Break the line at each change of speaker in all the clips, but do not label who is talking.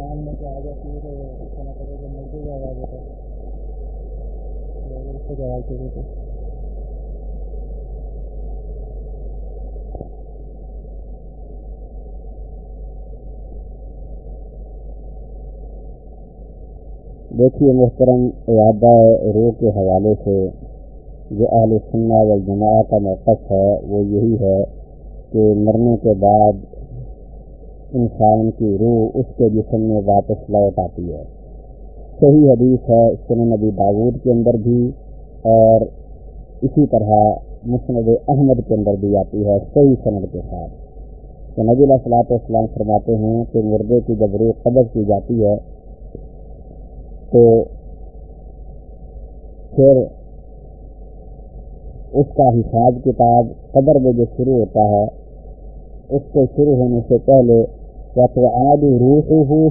مان لے کے آ جاتی ہے تو اس کا مطلب ہے کہ مردے آواز ہوتا ہے اس کو آواز چاہیے تو
دیکھیے محترم وعدہ روح کے حوالے سے جو اہل سننا والجماع کا موقف ہے، وہ یہی ہے کہ مرنے کے بعد انسان کی روح اس کے جسم میں واپس لوٹ آتی ہے۔ صحیح حدیث ہے سن نبی داود کے اندر بھی اور اسی طرح مسند احمد کے اندر بھی آتی ہے، صحیح سند کے ساتھ۔ تو نبی علیہ السلاۃ والسلام فرماتے ہیں کہ مردے کی جب روح قبض کی جاتی ہے، تو پھر اس کا حساب کتاب قبر میں جو شروع ہوتا ہے، اس کے شروع ہونے سے پہلے یا تو آد روح ہو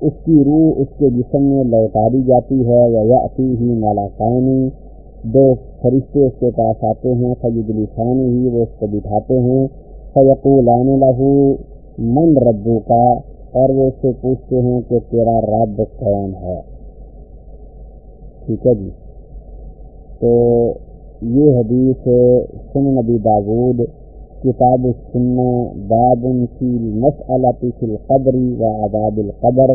اس کی روح اس کے جسم میں لوٹا دی جاتی ہے یا یاتی ہی مالا دو فرشتے اس کے پاس آتے ہیں سجد لسانی ہی وہ اس کو بٹھاتے ہیں. فیقولان لہو من ربو کا اور وہ اس سے پوچھتے ہیں کہ تیرا رب کون ہے؟ ٹھیک ہے جی. تو یہ حدیث سن نبی داود کتاب السنہ باب فی مسلط فی القبری و آداب القبر،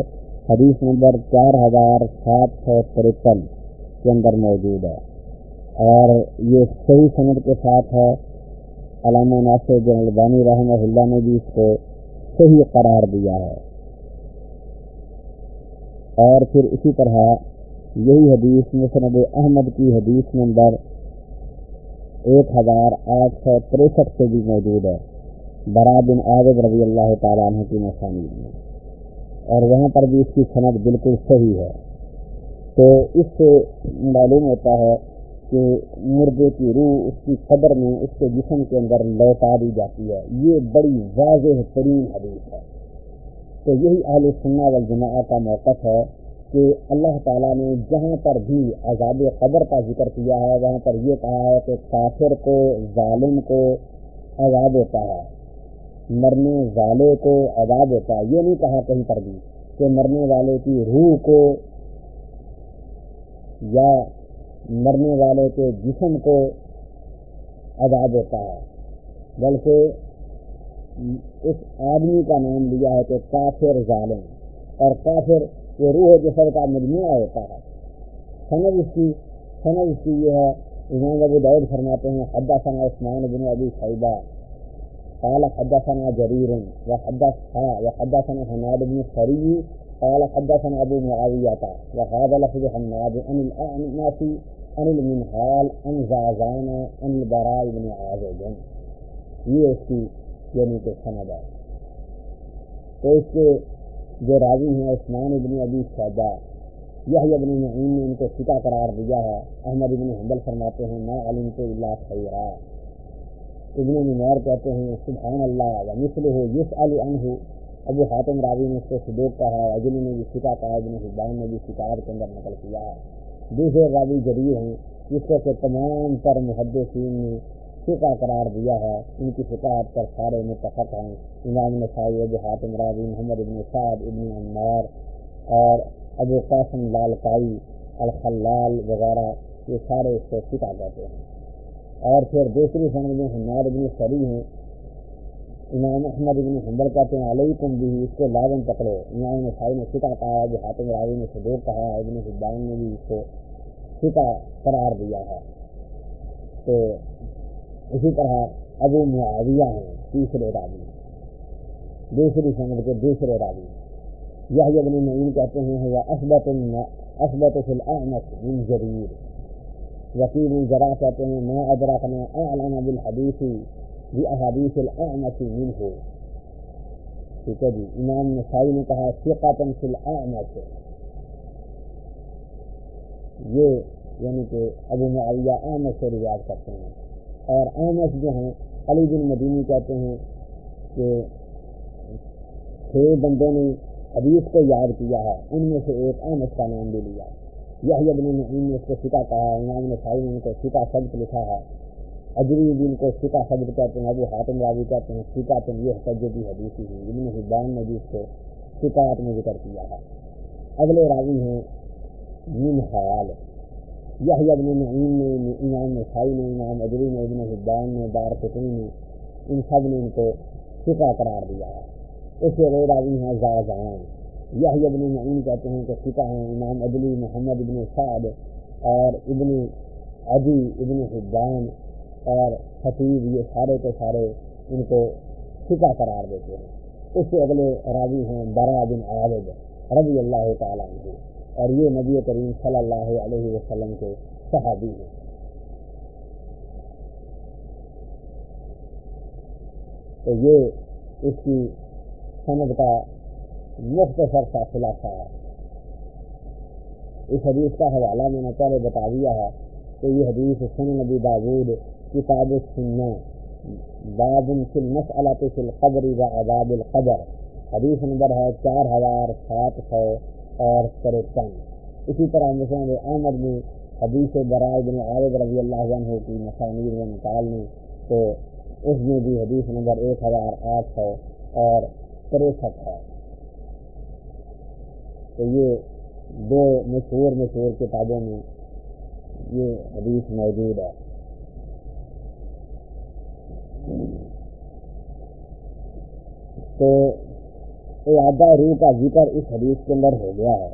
حدیث نمبر چار ہزار سات سو ترپن کے اندر موجود ہے۔ اور یہ صحیح صنعت کے ساتھ ہے۔ علامہ ناصر جن البانی رحمہ اللہ نے بھی اس کو صحیح قرار دیا ہے۔ اور پھر اسی طرح یہی حدیث مسند احمد کی حدیث نمبر ایک ہزار آٹھ سو تریسٹھ سے بھی موجود ہے۔ برا بن عابد رضی اللہ تعالیٰ عنہ کی مصانید میں اور وہاں پر بھی اس کی صنعت بالکل صحیح ہے۔ تو اس سے معلوم ہوتا ہے کہ مردے کی روح اس کی قبر میں اس کے جسم کے اندر لوٹا دی جاتی ہے۔ یہ بڑی واضح ترین حدیث ہے۔ تو یہی اہل سننا والجماع کا موقف ہے۔ کہ اللہ تعالیٰ نے جہاں پر بھی عذاب قبر کا ذکر کیا ہے، وہاں پر یہ کہا ہے کہ کافر کو، ظالم کو عذاب ہوتا ہے مرنے والے کو عذاب ہوتا ہے یہ نہیں کہا کہیں پر بھی کہ مرنے والے کی روح کو یا مرنے والے کے جسم کو عذاب ہوتا ہے بلکہ اس آدمی کا نام لیا ہے کہ کافر ظالم۔ اور کافر یہ روح جسر کا مجموعہ ہوتا ہے سند اس کی سند اس کی یہ ہے، امام ابو دعود فرماتے ہیں حدہ ثنا عثمان بن ابی صیبہ قال حدثنا جرير وحدث ہاں، وحدثنا حماد بن سري قال حدثنا ابو معاوية وهذا لفظ حماد عن الاعناس عن المنهال عن زازان، عن البراء بن عازب۔ یہ اس کی یعنی کہ سند ہے۔ تو اس کے جو راوی ہیں، عثمان ابن ابی شہبہ یہ ابن نعیم نے ان کو فکا قرار دیا ہے۔ احمد ابن حنبل فرماتے ہیں میں علم تو اللہ خیرہ ابن نمیر کہتے ہیں سبحان اللہ و مثل ہو یس عنہ۔ ابو حاتم راوی نے اس کو صدوق کہا ہے اجلی نے بھی فکا کہا، ابن حبان نے بھی شکایت کے اندر نقل کیا۔ ہے دوسرے راوی جری ہیں، جس کو تمام تر محدثین نے فقہ قرار دیا ہے، ان کی فکاحت پر سارے متفق ہیں۔ امام نسائی ابو حاتم راوی محمد ابن سعد ابن عمار اور ابو قاسم لال کائی الخلال وغیرہ، یہ سارے اس کو فقہ کہتے ہیں۔ اور پھر دوسری سند میں حماد ابن سری ہیں۔ امام احمد ابن حمبل کہتے ہیں علیہ تم بھی اس کو لازم پکڑو۔ امام نسائی نے فقہ کہا ابو حاتم راوی نے صدوق کہا، ابن حبان نے بھی اس کو فقہ قرار دیا ہے۔ تو اسی طرح ابو معاویہ ہیں تیسرے راوی دوسری سند کے دوسرے راوی یہ ابن نعیم کہتے ہیں وہ اسبت اسبت فی الاعمش من جریر۔ وکیل ذرا کہتے ہیں، میں ادرکنا اعلم بالحدیث بھی احادیث الاعمش منہ۔ ٹھیک ہے جی امام نسائی نے کہا ثقۃ فی الاعمش یہ یعنی کہ ابو معاویہ اعمش سے روایت کرتے ہیں۔ اور احمد جو ہیں، علی بن مدینی کہتے ہیں کہ چھ بندوں نے حدیث کو یاد کیا ہے، ان میں سے ایک احمد کا نام بھی لیا یہ ابن نعیم نے اس کو سکا کہا امام نسائی نے ان کو سکا شبد لکھا ہے۔ اجری دن کو سکا شبد کہتے ہیں، ابو حاتم راوی کہتے ہیں سکا تم یہ تجدی حدیثی ہے ابن حبان نے بھی اس کو شکایت میں ذکر کیا ہے۔ اگلے راوی ہیں من خیال۔ یہ ابن نعیم نے امام نسائی نے امام ادری نے ابن حبان نے دار قطنی نے ان سب نے ان کو فقہ قرار دیا ہے۔ اس سے غیر راوی ہیں زازان یہ ابن نعیم کہتے ہیں کہ فقہ ہیں۔ امام ادلی محمد ابن سعد اور ابن ادی ابن حبان اور حفیظ، یہ سارے کے سارے ان کو فقہ قرار دیتے ہیں۔ اس سے اگلے راوی ہیں برا بن عابد رضی اللہ تعالیٰ عنہ۔ اور یہ نبی کریم صلی اللہ علیہ وسلم کے صحابی ہیں۔ تو یہ اس کی سند کا مختصر سا خلاصہ ہے۔ اس حدیث کا حوالہ میں نے پہلے بتا دیا ہے کہ یہ حدیث سن نبی داود، کتاب سننا باب فی المسئلہ فی القبر و عذاب القبر۔ حدیث نمبر ہے چار ہزار سات سو اور ترپن اسی طرح مسلم احمد میں حدیث برائے بن عابد رضی اللہ عنہ کی مسانیر میں نکالنے تو اس میں بھی حدیث نمبر ایک ہزار آٹھ سو اور تریسٹھ ہے۔ تو یہ دو مشہور مشہور کتابوں میں یہ حدیث موجود ہے۔ تو اعادہ روح کا ذکر اس حدیث کے اندر ہو گیا ہے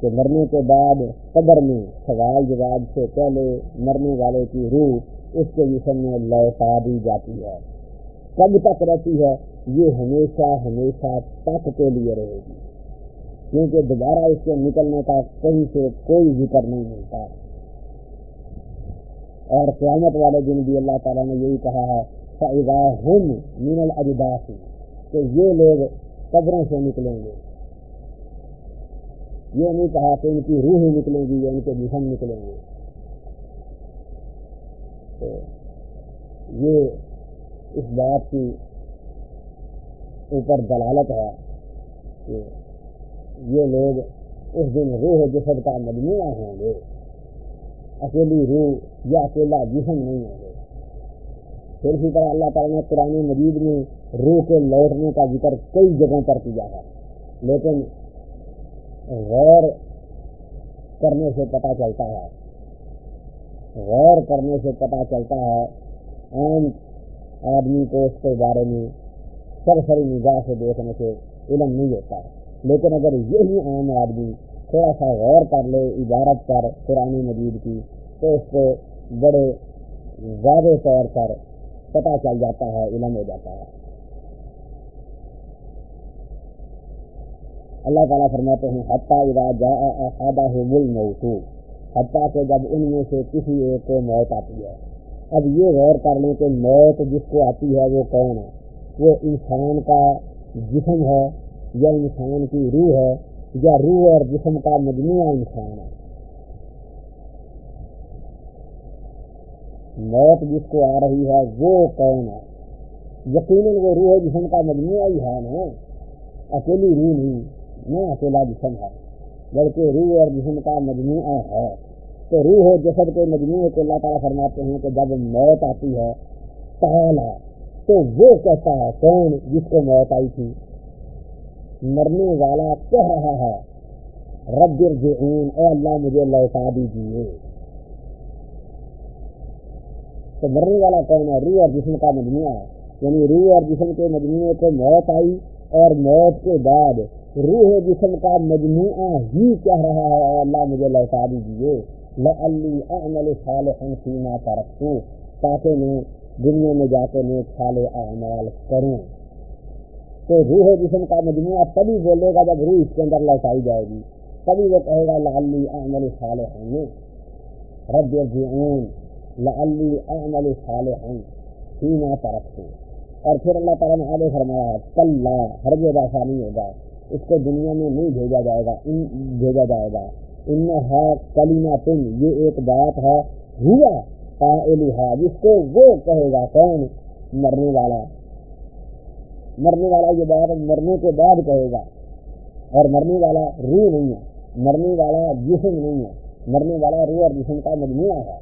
کہ مرنے کے بعد قبر میں سوال جواب سے پہلے مرنے والے کی روح اس کے جسم میں لوٹا دی جاتی ہے۔ کب تک رہتی ہے؟ یہ ہمیشہ ہمیشہ تک کے لیے رہے گی۔ کیونکہ دوبارہ اس کے نکلنے کا کہیں سے کوئی ذکر نہیں ملتا۔ اور قیامت والے دن بھی اللہ تعالیٰ نے یہی کہا ہے ہم من الجداس کہ یہ لوگ قبروں سے نکلیں گے۔ یہ نہیں کہا کہ ان کی روح نکلیں گی یا ان کے جسم نکلیں گے۔ تو یہ اس بات کی اوپر دلالت ہے کہ یہ لوگ اس دن روح جسد کا مجموعہ ہوں گے۔ اکیلی روح یا اکیلا جسم نہیں ہوں گے۔ پھر اسی طرح اللہ تعالیٰ نے قرآن مجید میں روح کے لوٹنے کا ذکر کئی جگہوں پر کیا ہے۔ لیکن غور کرنے سے پتہ چلتا ہے۔ غور کرنے سے پتہ چلتا ہے عام آدمی کو اس کے بارے میں سرسری نگاہ سے دیکھنے سے علم نہیں ہوتا۔ لیکن اگر یہی عام آدمی تھوڑا سا غور کر لے، عبارت پر قرآن مجید کی، تو اس کو بڑے زیادہ طور پر پتہ چل جاتا ہے، علم ہو جاتا ہے۔ اللہ تعالیٰ فرماتے ہیں، حتیٰ اذا جاء احدهم الموت، حتیٰ کہ جب ان میں سے کسی ایک کو موت آتی ہے۔ اب یہ غور کر لیں کہ موت جس کو آتی ہے وہ کون ہے؟ وہ انسان کا جسم ہے یا انسان کی روح ہے یا روح اور جسم کا مجموعہ انسان ہے؟ موت جس کو آ رہی ہے وہ کون ہے؟ یقیناً وہ روح جسم کا مجموعہ ہی ہے نا۔ اکیلی روح نہیں۔ نہ اکیلا جسم ہے بلکہ روح اور جسم کا مجموعہ ہے۔ تو روح و جسد کے مجموعے کو اللہ تعالیٰ فرماتے ہیں کہ جب موت آتی ہے پہلا تو وہ کہتا ہے؟ کون جس کو موت آئی تھی؟ مرنے والا کہہ رہا ہے، رب ارجعون، اے اللہ مجھے لوٹا دیجیے تو مرنے والا کون ہے؟ روح اور جسم کا مجموعہ ہے۔ یعنی روح اور جسم کے مجموعے کو موت آئی اور موت کے بعد روح جسم کا مجموعہ ہی کہہ رہا ہے۔ اللہ، مجھے لوٹا دیجیے لعلی اعمل صالحا فیما ترکتو، تاکہ میں دنیا میں جا کے نیک صالح اعمال کروں۔ تو روح جسم کا مجموعہ تبھی بولے گا جب روح اس کے اندر لوٹائی جائے گی۔ تبھی وہ کہے گا، لعلی اعمل صالحا۔ رب ارجعون، لعلی اعمل صالحا فیما ترکتو۔ اور پھر اللہ تعالیٰ نے آگے فرمایا کل ہر جگہ ایسا نہیں ہوگا۔ اس کو دنیا میں نہیں بھیجا جائے گا، ان بھیجا جائے گا۔ ان ہے کلیما تم یہ ایک بات ہے۔ ہوا قائل ہے، جس کو وہ کہے گا، کون؟ مرنے والا۔ مرنے والا یہ بات مرنے کے بعد کہے گا۔ اور مرنے والا روح نہیں ہے، مرنے والا جسم نہیں ہے۔ مرنے والا روح اور جسم کا مجموعہ ہے۔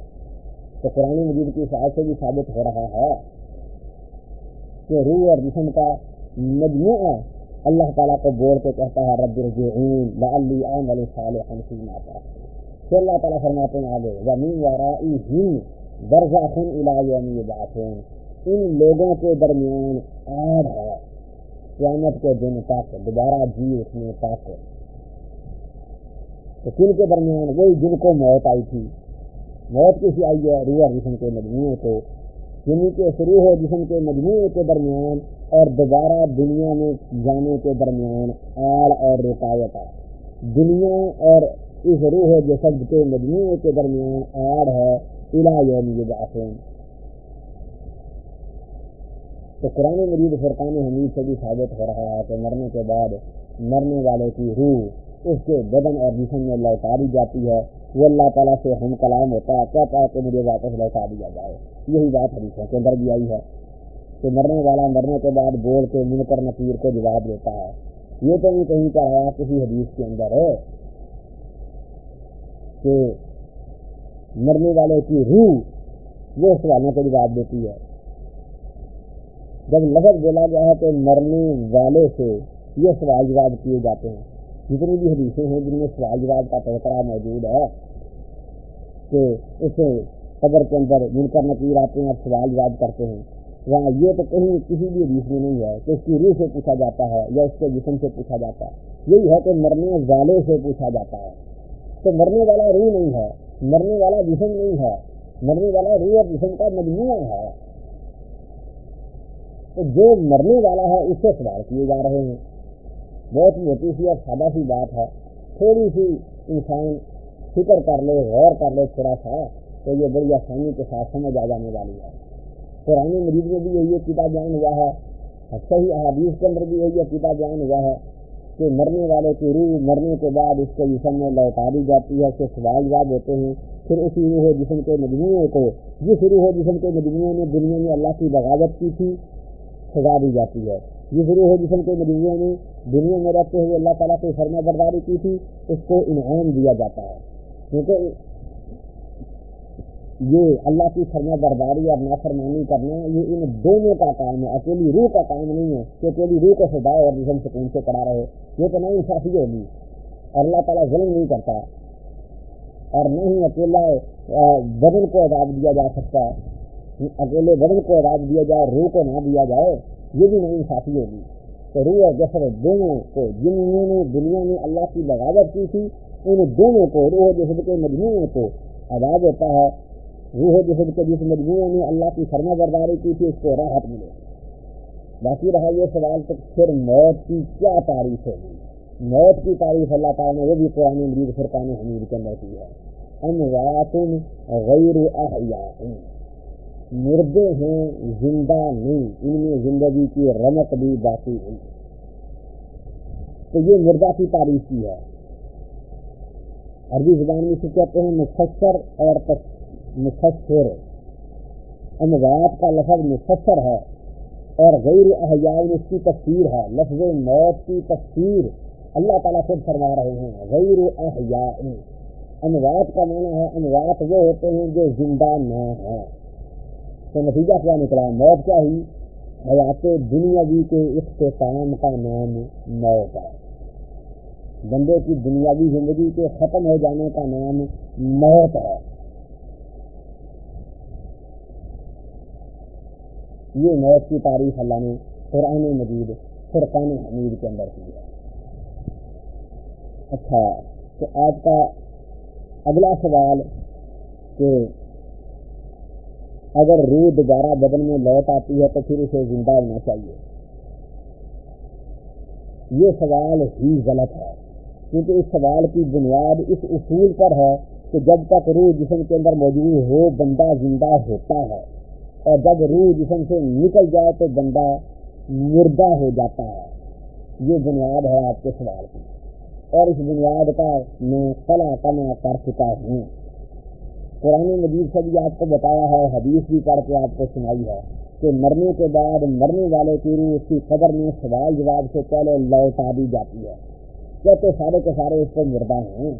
تو قرآن مجید کی ساتھ سے بھی ثابت ہو رہا ہے کہ روح اور جسم کا مجموعہ اللہ تعالیٰ کو بول کے کہتا ہے، رب رجعون لعلی اعمل صالحا فيما تركت پھر اللہ تعالیٰ فرماتے ہیں آگے، ومن ورائهم برزخ الى يوم يبعثون ان لوگوں کے درمیان آڑ ہے، قیامت کے دن تک، دوبارہ جی اٹھنے تک. تو کن کے درمیان وہی جن کو موت آئی تھی، موت کسی آئی ہے روح اور جسم کے مجموعے کو یعنی کہ روح و جسم کے مجموعے کے درمیان اور دوبارہ دنیا میں جانے کے درمیان آڑ اور رکاوٹ ہے۔ دنیا اور اس روح جسد کے مجموعے کے درمیان آڑ ہے۔ الہ یوم یبعثون۔ تو قرآن مجید فرقان حمید سے بھی ثابت ہو رہا ہے کہ مرنے کے بعد مرنے والے کی روح اس کے بدن اور جسم میں لوٹا دی جاتی ہے۔ وہ اللہ تعالیٰ سے ہم کلام ہوتا ہے کہتا ہے کہ مجھے واپس لوٹا دیا جائے۔ یہی بات حدیثوں کے اندر بھی آئی ہے۔ کہ مرنے والا مرنے کے بعد بول کے من کر نقیر کو جواب دیتا ہے۔ یہ تو نہیں کہیں کا آیا کسی حدیث کے اندر ہے کہ مرنے والے کی روح وہ سوالوں کو جواب دیتی ہے۔ جب لفظ بولا گیا ہے کہ مرنے والے سے یہ سوال جواب کیے جاتے ہیں۔ جتنی بھی حدیثیں ہیں جن میں سوال جواب کا تذکرہ موجود ہے کہ اسے قبر کے اندر مل کر نقیر آتے ہیں اور سوال جواب کرتے ہیں۔ وہاں یہ تو کہیں کسی بھی حدیث میں نہیں ہے کہ اس کی روح سے پوچھا جاتا ہے یا اس کے جسم سے پوچھا جاتا ہے۔ یہی ہے کہ مرنے والے سے پوچھا جاتا ہے۔ تو مرنے والا روح نہیں ہے، مرنے والا جسم نہیں ہے، مرنے والا روح اور جسم کا مجموعہ ہے۔ تو جو مرنے والا ہے، اس سے سوال کیے جا رہے ہیں۔ بہت موٹی سی اور سادہ سی بات ہے۔ تھوڑی سی انسان فکر کر لے، غور کر لے تھوڑا سا، تو یہ بڑی آسانی کے ساتھ سمجھ آ جانے والی ہے۔ قرآن مجید میں بھی یہی عقیدہ بیان ہوا ہے صحیح احادیث کے اندر بھی یہی عقیدہ بیان ہوا ہے کہ مرنے والے کی روح مرنے کے بعد اس کے جسم میں لوٹا دی جاتی ہے، اس کے سوال جواب ہوتے ہیں۔ پھر اسی روح جسم کے مجموعے کو، جس روح جسم کے مجموعے نے دنیا میں اللہ کی بغاوت کی تھی، سزا دی جاتی ہے۔ جس روح جسم کے مجموعے نے دنیا میں رہتے ہوئے اللہ تعالیٰ کی فرما برداری کی تھی، اس کو انعام دیا جاتا ہے۔ کیونکہ یہ اللہ کی فرما برداری اور نافرمانی کرنا، یہ ان دونوں کا کام ہے۔ اکیلی روح کا کام نہیں ہے کہ اکیلی روح کو سدائے اور جسم سکون سے کرا رہے۔ یہ تو نہ انصافی ہوگی اور اللہ تعالیٰ ظلم نہیں کرتا۔ اور نہ ہی اکیلا بدن کو عذاب دیا جا سکتا۔ اکیلے بدن کو عذاب دیا جائے، روح کو نہ دیا جائے، یہ بھی نہ انصافی ہوگی تو روح اور جسد دونوں کو جنہوں نے، دنیا میں اللہ کی بغاوت کی تھی۔ ان دونوں کو، روح جسد کے مجموعے کو عذاب ہوتا ہے۔ روح جسد کے جس مجموعے نے اللہ کی فرما برداری کی تھی، اس کو راحت ملے باقی رہا یہ سوال تو پھر موت کی کیا تعریف ہوگی؟ موت کی تعریف اللہ تعالیٰ نے، وہ بھی قرآن مجید فرقان حمید کے اندر کی ہے۔ اموات غیر احیاء مردے ہیں، زندہ نہیں۔ ان میں زندگی کی رمق بھی باقی ہوئی تو یہ مردہ کی تعریف کی ہے۔ عربی زبان میں سے کہتے ہیں مفسر اور مفسر اموات کا لفظ مفسر ہے اور غیر احیاء اس کی تفسیر ہے، لفظ موت کی تفسیر اللہ تعالیٰ خود فرما رہے ہیں، غیر احیاء۔ اموات کا معنی ہے اموات وہ ہوتے ہیں جو زندہ نہ ہیں۔ تو نتیجہ کیا نکلا؟ موت کیا ہی حیات دنیاوی جی کے اختتام کا نام موت ہے۔ بندے کی دنیاوی زندگی کے ختم ہو جانے کا نام موت ہے۔ یہ موت کی تعریف اللہ نے قرآن مجید، فرقان حمید کے اندر کی ہے۔ اچھا تو آج کا اگلا سوال کہ اگر روح دوبارہ بدن میں لوٹ آتی ہے تو پھر اسے زندہ ہونا چاہیے۔ یہ سوال ہی غلط ہے، کیونکہ اس سوال کی بنیاد اس اصول پر ہے کہ جب تک روح جسم کے اندر موجود ہو، بندہ زندہ ہوتا ہے۔ اور جب روح جسم سے نکل جائے تو بندہ مردہ ہو جاتا ہے۔ یہ بنیاد ہے آپ کے سوال کی۔ اور اس بنیاد کا میں کلا کما کر چکا ہوں۔ قرآن مجید سے بھی آپ کو بتایا ہے، حدیث بھی کر کے آپ کو سنائی ہے کہ مرنے کے بعد مرنے والے کی روح اس کی قبر میں سوال جواب سے پہلے لوٹا دی جاتی ہے۔ کہتے سارے کے سارے اس کو مردہ ہیں؟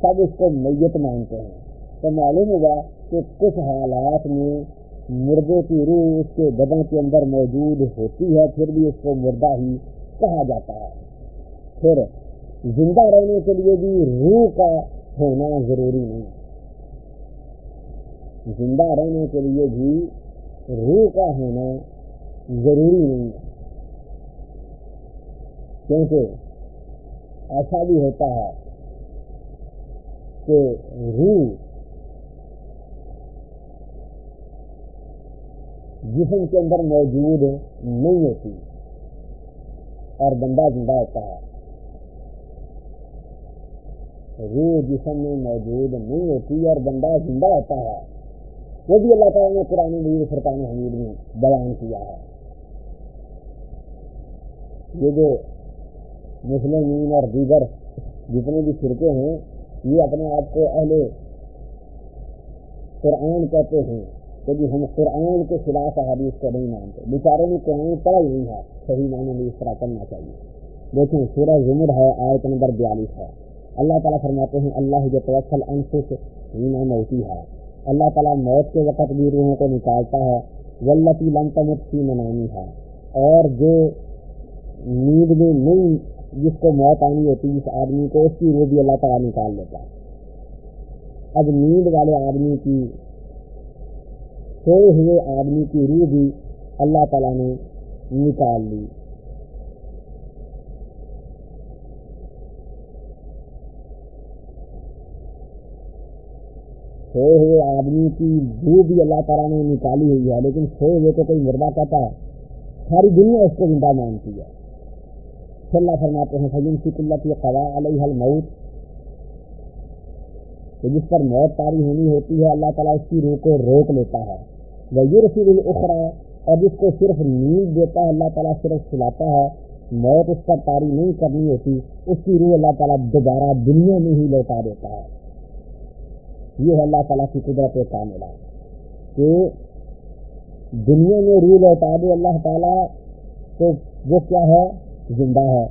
سب اس کو میت مانتے ہیں۔ تو معلوم ہوا کہ کچھ حالات میں مردے کی روح اس کے بدن کے اندر موجود ہوتی ہے، پھر بھی اس کو مردہ ہی کہا جاتا ہے۔ پھر زندہ رہنے کے لیے بھی روح کا ہونا ضروری نہیں۔ زندہ رہنے کے لیے بھی روح کا ہونا ضروری نہیں۔ ہے کیونکہ ایسا بھی ہوتا ہے کہ روح جسم کے اندر موجود نہیں ہوتی۔ اور بندہ زندہ ہوتا ہے۔ روح جسم میں موجود نہیں ہوتی اور بندہ زندہ ہوتا ہے۔ وہ بھی اللہ تعالیٰ نے قرآن مجید فرقان حمید میں بیان کیا ہے۔ یہ جو مسلمین اور دیگر جتنے بھی فرقے ہیں، یہ اپنے آپ کو اہل قرآن کہتے ہیں۔ کہ جی ہم قرآن کے خلاف حدیث کو نہیں مانتے۔ بیچارے نے قرآن پڑھا ہی نہیں ہے، صحیح معنی میں اس طرح کرنا چاہیے۔ دیکھیں، سورہ زمر ہے، آیت نمبر بیالیس ہے۔ اللہ تعالیٰ فرماتے ہیں، اللہ جو توکل انفس ہینا موتی ہے۔ اللہ تعالیٰ موت کے وقت بھی روحوں کو نکالتا ہے۔ ولتی لم تمت کی منانی ہے۔ اور جو نیند میں نہیں، جس کو موت آنی ہوتی، جس آدمی کو، اس کی روح بھی اللہ تعالیٰ نکال لیتا ہے۔ اب نیند والے آدمی کی سوئے ہوئے آدمی کی روح بھی اللہ تعالیٰ نے نکال لی۔ سوئے ہوئے آدمی کی روح بھی اللہ تعالیٰ نے نکالی ہوئی ہے، لیکن سوئے ہوئے کو کوئی مردہ کہتا ہے۔ ساری دنیا اس کو زندہ مانتی ہے۔ اللہ فرماتے ہیں فجن فک اللہ کی قوا علیہ الموت۔ کہ جس پر موت تاری ہونی ہوتی ہے، اللہ تعالیٰ اس کی روح کو روک لیتا ہے۔ وہ یہ رسید الاخرا اور جس کو صرف نیند دیتا ہے، اللہ تعالیٰ صرف سلاتا ہے، موت اس پر تاری نہیں کرنی ہوتی، اس کی روح اللہ تعالیٰ دوبارہ دنیا میں ہی لوٹا دیتا ہے۔ یہ ہے اللہ تعالیٰ کی قدرت کا ملا کہ دنیا میں روح لوٹا دے اللہ تعالیٰ، تو وہ کیا ہے؟ زندہ ہے۔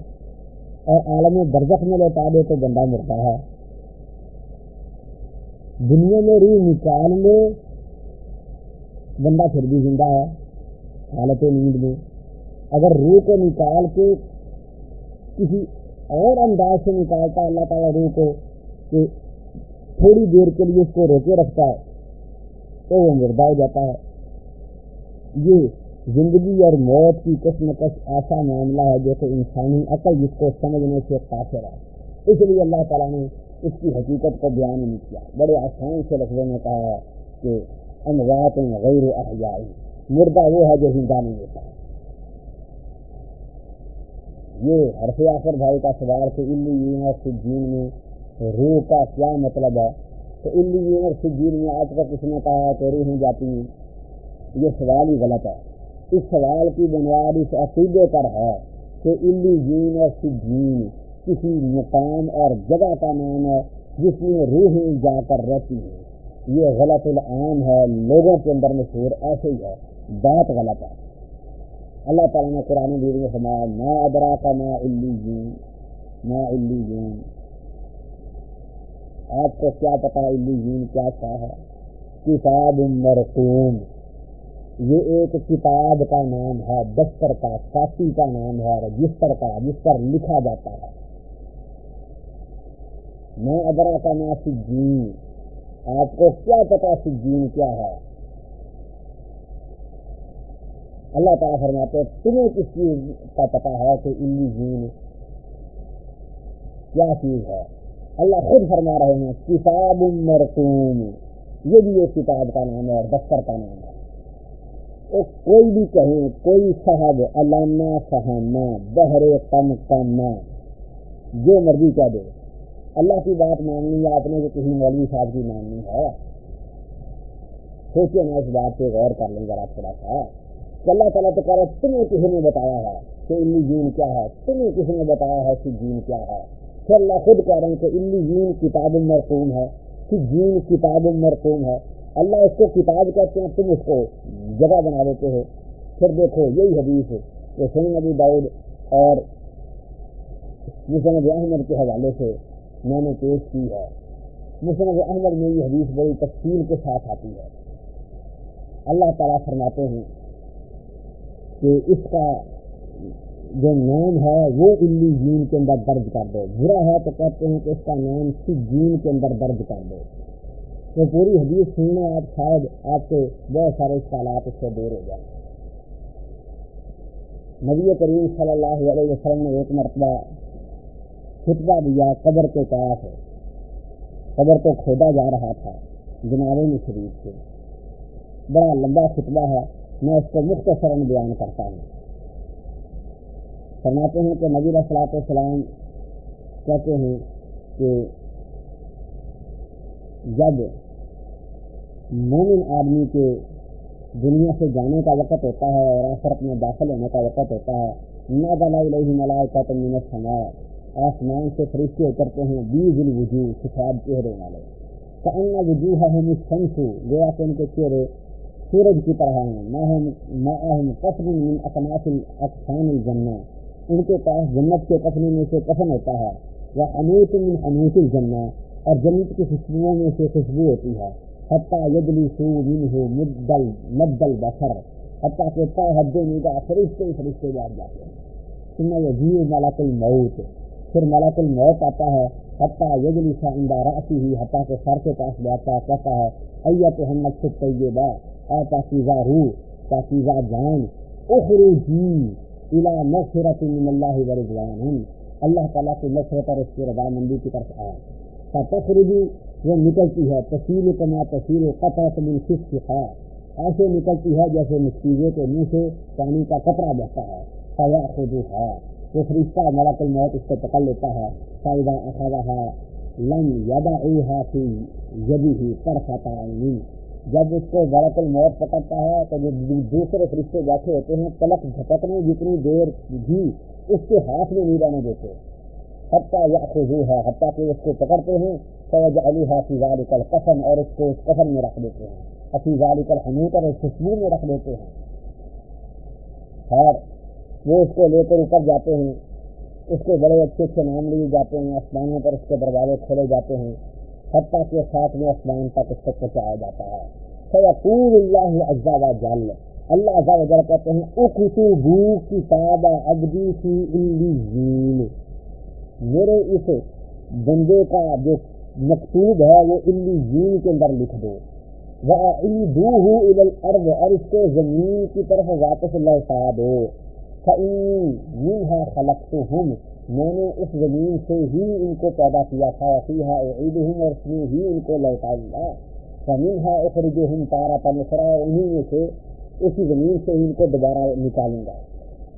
اور عالم برزخ میں لوٹا دے تو بندہ مرتا ہے۔ دنیا میں روح نکال لے بندہ پھر بھی زندہ ہے، حالت نیند میں۔ اگر روح کو نکال کے کسی اور انداز سے نکالتا، اللہ تعالیٰ روح کو کہ تھوڑی دیر کے لیے اس کو روکے رکھتا ہے، تو وہ مردہ ہو جاتا ہے۔ یہ زندگی اور موت کی کس نہ کش ایسا معاملہ ہے جیسے انسانی عقل جس کو سمجھنے سے قاصر ہے۔ اس لیے اللہ تعالیٰ نے اس کی حقیقت کو بیان نہیں کیا۔ بڑے آسان سے لفظوں میں کہا ہے کہ اموات غیر احیائی مردہ وہ ہے جو زندہ نہیں ہوتا یہ حرف آخر بھائی کا سوال کہ علی یونیورسٹی جین میں روح کا کیا مطلب. ہے تو علی یونیورسٹی جین میں آج تک کس نے کہا کہ روحیں جاتی ہیں. یہ سوال ہی غلط ہے. اس سوال کی بنیاد اس عقیدے پر ہے کہ علی اور سجین کسی مقام اور جگہ کا نام ہے جس میں روحیں جا کر رہتی ہیں. یہ غلط العام ہے، لوگوں کے اندر مشہور ایسے ہی ہے۔ بات غلط ہے۔ اللہ تعالیٰ نے قرآن دیر میں فرمایا نا ادرا کا نا علی جین نا آپ کو کیا پتا علی کیا کیا ہے کتاب مرقوم۔ یہ ایک کتاب کا نام ہے، دفتر کا کاپی کا نام ہے، رجسٹر کا، جس پر لکھا جاتا ہے۔ میں ادرا کا نا سجین۔ آپ کو کیا پتا سجین کیا ہے؟ اللہ تعالیٰ فرماتے تمہیں کس چیز کا پتا ہے کہ علی جین کیا چیز ہے؟ اللہ خود فرما رہے ہیں، کتاب مرقوم، یہ بھی ایک کتاب کا نام ہے اور دفتر کا نام ہے۔ کوئی بھی کہیں کوئی صاحب، علامہ صحامہ بہر کم کم، جو مرضی کہہ دے۔ اللہ کی بات ماننی ہے آپ نے جو کسی مولوی صاحب کی ماننی ہے سوچے نا اس بات پہ غور کر لیں ذرا تھوڑا سا۔ اللہ تعالیٰ تو کہہ رہا تمہیں کسی نے بتایا ہے کہ علی جین کیا ہے؟ تمہیں کسی نے بتایا ہے کہ جین کیا ہے؟ پھر اللہ خود کہہ رہے ہیں کہ علی جین کتاب مرقوم ہے، کہ جین کتاب مرقوم ہے۔ اللہ اس کو کتاب کہتے ہیں، تم اس کو جگہ بنا دیتے ہو۔ پھر دیکھو، یہی حدیث کہ سن نبی داؤد اور مسند احمد کے حوالے سے میں نے پیش کی ہے۔ مسند احمد میں یہ حدیث بڑی تفصیل کے ساتھ آتی ہے۔ اللہ تعالیٰ فرماتے ہیں کہ اس کا جو نام ہے وہ علی جین کے اندر درج کر دو۔ برا ہے تو کہتے ہیں کہ اس کا نام سجین کے اندر درج کر دو۔ تو پوری حدیث سننا آپ، شاید آپ کے بہت سارے سوالات اس سے دور ہو جائیں۔ نبی کریم صلی اللہ علیہ وسلم نے ایک مرتبہ خطبہ دیا، قبر کے پاس قبر کو کھودا جا رہا تھا جناب میں شریف سے بڑا لمبا خطبہ ہے، میں اس کو مختصراً بیان کرتا ہوں۔ فرماتے ہیں کہ نبی صلاحت السلام کہتے ہیں کہ جب مومن آدمی کے دنیا سے جانے کا وقت ہوتا ہے اور آخرت میں داخل ہونے کا وقت ہوتا ہے نہ بلا ملائے کا تو منت سما آسمان سے فرشتے اترتے ہیں بیج الوجو سفید چہرے والے۔ کہنا وجوہ ہم شمسو گویا کہ ان کے چہرے سورج کی طرح ہیں۔ نہ ہم قصر من اقناف الاقسام الجنہ ان کے پاس جنت کے کفنے میں سے کفن ہوتا ہے۔ وہ انوت من انوت الجنہ اور جنت کی خوشبوؤں میں سے خوشبو ہوتی ہے۔ حتیٰ یدلی سو من ہو مدل مدل بسر حتیٰ کہ تا حد نگاہ فرشتے فرشتے بیٹھ جاتے ہیں۔ سننا یہ جیو ملاک الموت۔ پھر ملاک الموت آتا ہے، حتیٰ یجلی سا اندہ راسی ہی حتیٰ کہ سر کے پاس بیٹھتا ہے کہتا ہے، ایت ہمت سے طیبہ اے پاکیزہ روح، پاکیزہ جان، اخرجی الى مغفرت من اللہ و رضوان۔ اللہ تعالیٰ کی مغفرت اور اس کی رضا مندی کی طرف آیا تخرجی وہ نکلتی ہے تفصیل کما تفصیل قطرت من خص خواہ ایسے نکلتی ہے جیسے مستیزے کے منہ سے پانی کا قطرہ بہتا ہے۔ فیا خود ہے وہ فرشتہ ملک الموت اس کو پکڑ لیتا ہے فائدہ اخذہ لم یدا فی یدی ہی طرفتا عینی جب اس کو برق الموت پکڑتا ہے تو جو دوسرے فرشتے بیٹھے ہوتے ہیں پلک جھٹکنے جتنی دیر بھی اس کے ہاتھ میں نہیں رہنے دیتے۔ حتیٰ یا خوشو ہے حتیٰ کہ اس کو پکڑتے ہیں فوج علی حافظ علی کل قسم اور اس کو اس قسم میں رکھ دیتے ہیں۔ حفیظ علی کل حمود اور خوشبو میں رکھ دیتے ہیں۔ اور وہ اس کو لے کر اوپر جاتے ہیں، اس کے بڑے اچھے اچھے نام لیے جاتے ہیں، آسمانوں پر اس کے دروازے کھولے جاتے ہیں، حتیٰ کہ ساتھ میں آسمان تک اس کو پہنچایا جاتا ہے۔ فیقول اللہ عزا و جل، اللہ عزا و کہتے ہیں اکتبو کتاب عبدی فی اللیین میرے اس بندے کا جو مکتوب ہے، وہ اللیین کے اندر لکھ دو۔ وہ وَأَعِيدُوهُ إِلَى الْأَرْضِ، اور اس کو زمین کی طرف واپس لوٹا دو۔ فَإِن مِنْهَا خَلَقْتُهُمْ، میں نے اس زمین سے ہی ان کو پیدا کیا تھا فیہا اعیدہم اور اس میں ہی ان کو لوٹاؤں گا فَمِنْهَا اخرجہم تارة اخرى انہی میں سے اسی زمین سے ہی ان کو دوبارہ نکالوں گا۔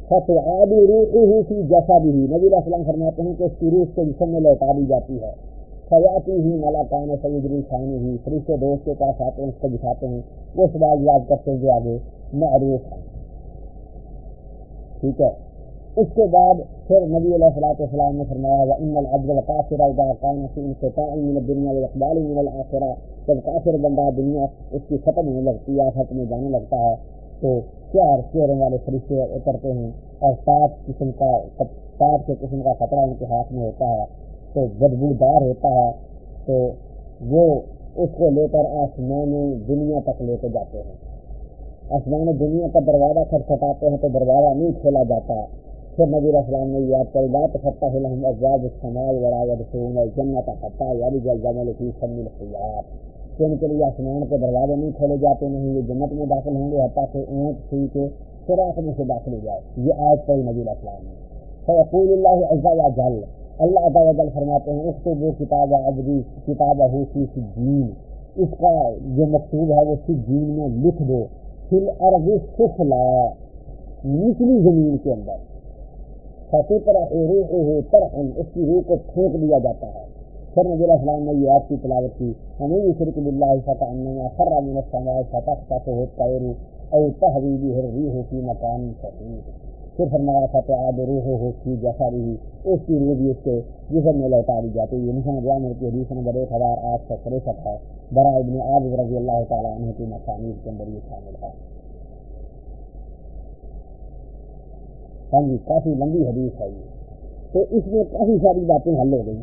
فتعاد روحه فی جسدہ نبی علیہ السلام فرماتے ہیں کہ اس کی روح کے جسم میں لوٹا دی جاتی ہے۔ فیاتی ہی ملاکان سید الخانی ہی فرشتے دوست کے پاس آتے ہیں، اس کو بٹھاتے ہیں۔ وہ سوال یاد کرتے ہیں جو آگے معروف ہے ٹھیک ہے۔ اس کے بعد پھر نبی علیہ الصلوۃ والسلام نے فرمایا وہ ان العبد القافر اذا كان في انقطاع من الدنيا واقبال من الاخره جب کافر بندہ دنیا اس کی ختم ہونے لگتی ہے، آخرت میں جانے لگتا ہے، تو چار چہروں والے فرشتے اترتے ہیں اور سات قسم کا سات کے قسم کا خطرہ ان کے ہاتھ میں ہوتا ہے۔ تو بدبودار ہوتا ہے، تو وہ اس کو لے کر آسمان دنیا تک لے کے جاتے ہیں۔ آسمان دنیا کا دروازہ کھٹکھٹاتے ہیں تو دروازہ نہیں کھولا جاتا۔ پھر نبی السلام نے یاد کر بات فتح الحم ازواج السماء جنت فتح یعنی جل جمل فی ان کے لیے آسمان کے دروازے نہیں کھولے جاتے نہیں یہ جنت میں داخل ہوں گے، حتیٰ کہ اونٹ سی کے سوراخ میں سے داخل ہو جائے۔ یہ آج کئی نبی السلام نے۔ فیقول اللہ عزا و جل اللہ عزا جل فرماتے ہیں، اس کو وہ کتاب عبدی، کتاب ہو سی سجین اس کا جو مکتوب ہے وہ سجین میں لکھ دو۔ فل ارض سفلا نچلی زمین کے اندر۔ فصل طرح روح ہو ترحم اس کی روح کو پھینک دیا جاتا ہے۔ پھر نبی علیہ السلام نے یہ آپ کی تلاوت کی، ہمیں یہ شرک باللہ فتح انما خر من السماء فتح فتح الطير او تهوي به الريح في مكان سحيق پھر فرمایا فتح عاد روح ہو کی جیسا بھی اس کی روح بھی اس کے جسم میں لوٹا دی جاتی ہے۔ مسلم جامع کی حدیث نمبر ایک ہزار آٹھ سو تریسٹھ ہے۔ برا ابن عابد رضی اللہ تعالیٰ عنہ کی مسانید کے اندر یہ شامل ہے۔ ہاں جی کافی لمبی حدیث ہے یہ۔ تو اس میں کافی ساری باتیں حل ہو گئی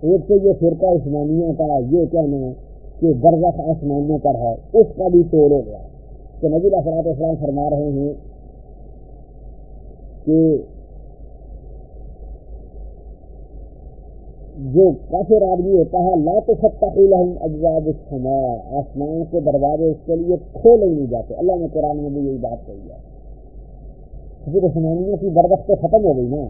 ایک تو یہ فرقہ عثمانیوں کا یہ کہنا کہ برزخ آسمانیوں پر ہے، اس کا بھی توڑ ہو گیا۔ کہ نبی صلاحت اسلام فرما رہے ہیں کہ جو کافر آدمی ہوتا ہے، لا تو فتح لہم ابواب السماء۔ آسمان کے دروازے اس کے لیے کھولے نہیں جاتے۔ اللہ نے قرآن میں بھی یہی بات کہی ہے۔ پھر عثمانیہ کی بربخ تو ختم ہو گئی نا۔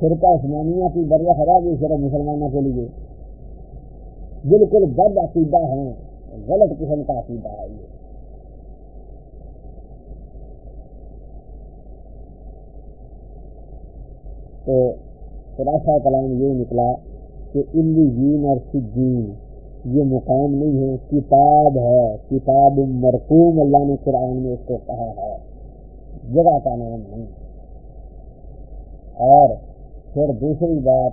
فرقہ عثمانیہ کی بربخ ہرا گئی صرف مسلمانوں کے لیے؟ بالکل بد عقیدہ ہے۔ غلط قسم کا عقیدہ ہے یہ۔ تو خلاصہ کلام یہ نکلا کہ علی جین اور سجین یہ مقام نہیں ہے، کتاب ہے، کتاب مرقوم اللہ نے قرآن میں اس کو کہا ہے۔ جگہ کا نام نہیں۔ اور پھر دوسری بات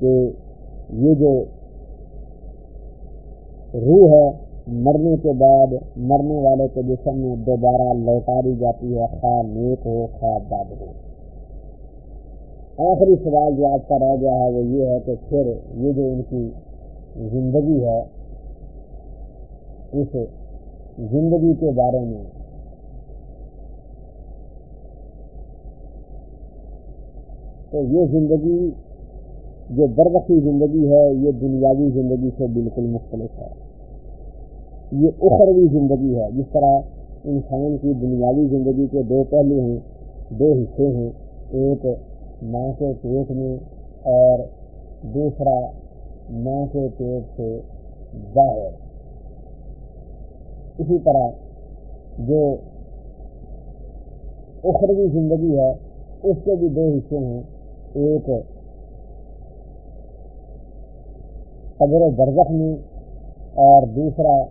کہ یہ جو روح ہے، مرنے کے بعد مرنے والے کے جسم میں دوبارہ لوٹا دی جاتی ہے، خواہ نیک ہو، خواہ بد ہو۔ آخری سوال جو آپ کا رہ گیا ہے وہ یہ ہے کہ پھر یہ جو ان کی زندگی ہے، اس زندگی کے بارے میں تو یہ زندگی جو بربقی زندگی ہے، یہ دنیاوی زندگی سے بالکل مختلف ہے۔ یہ اخروی زندگی ہے۔ جس طرح انسان کی دنیاوی زندگی کے دو پہلو ہیں، دو حصے ہیں۔ ایک ماں کے پیٹ میں اور دوسرا ماں کے پیٹ سے باہر۔ اسی طرح جو اخروی زندگی ہے، اس کے بھی دو حصے ہیں۔ ایک قبر برزخ میں اور دوسرا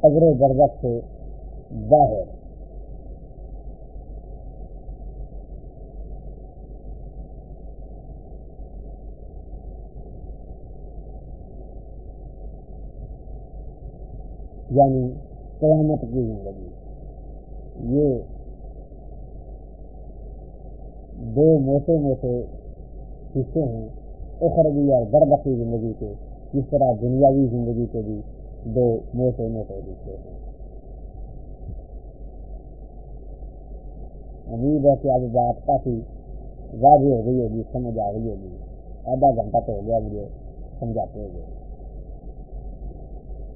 قبر برزخ سے باہر۔ یعنی قیامت کی زندگی۔ یہ دو موٹے موٹے حصے ہیں، اخروی اور بربقی زندگی کے، جس طرح دنیاوی زندگی کے بھی دو موٹے موٹے حصے ہیں۔ امید ہے کہ اب بات کافی واضح ہو گئی ہوگی، سمجھ آ گئی ہوگی۔ آدھا گھنٹہ تو ہو گیا، مجھے سمجھاتے ہوئے۔